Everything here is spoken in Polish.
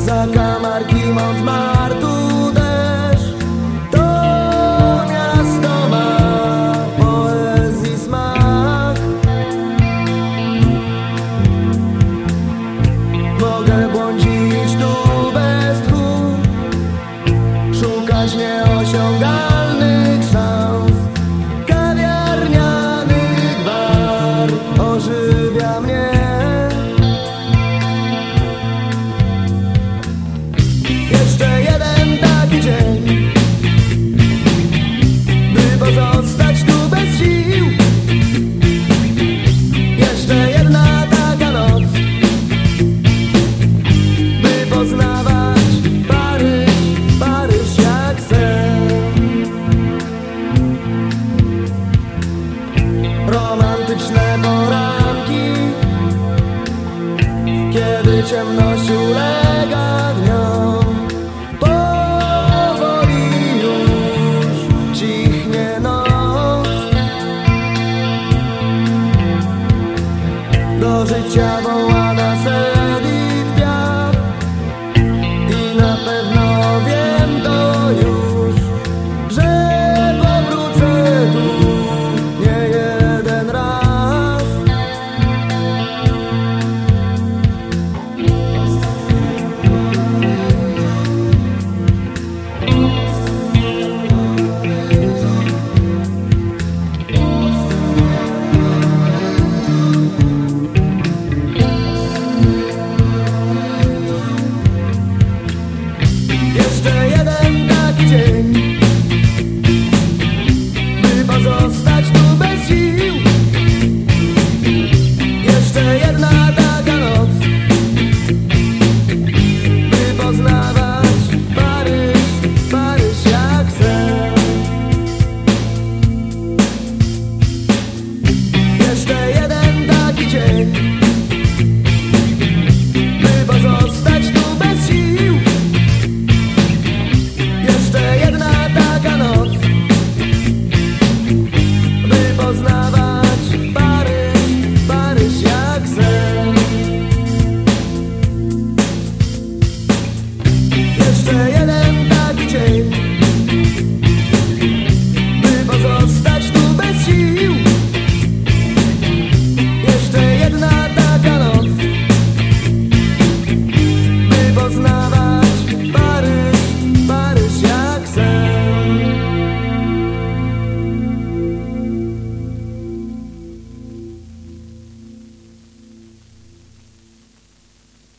Za kamarki mam dma gdy ciemność ulega dniom. Powoli już cichnie noc. Do życia stay at night.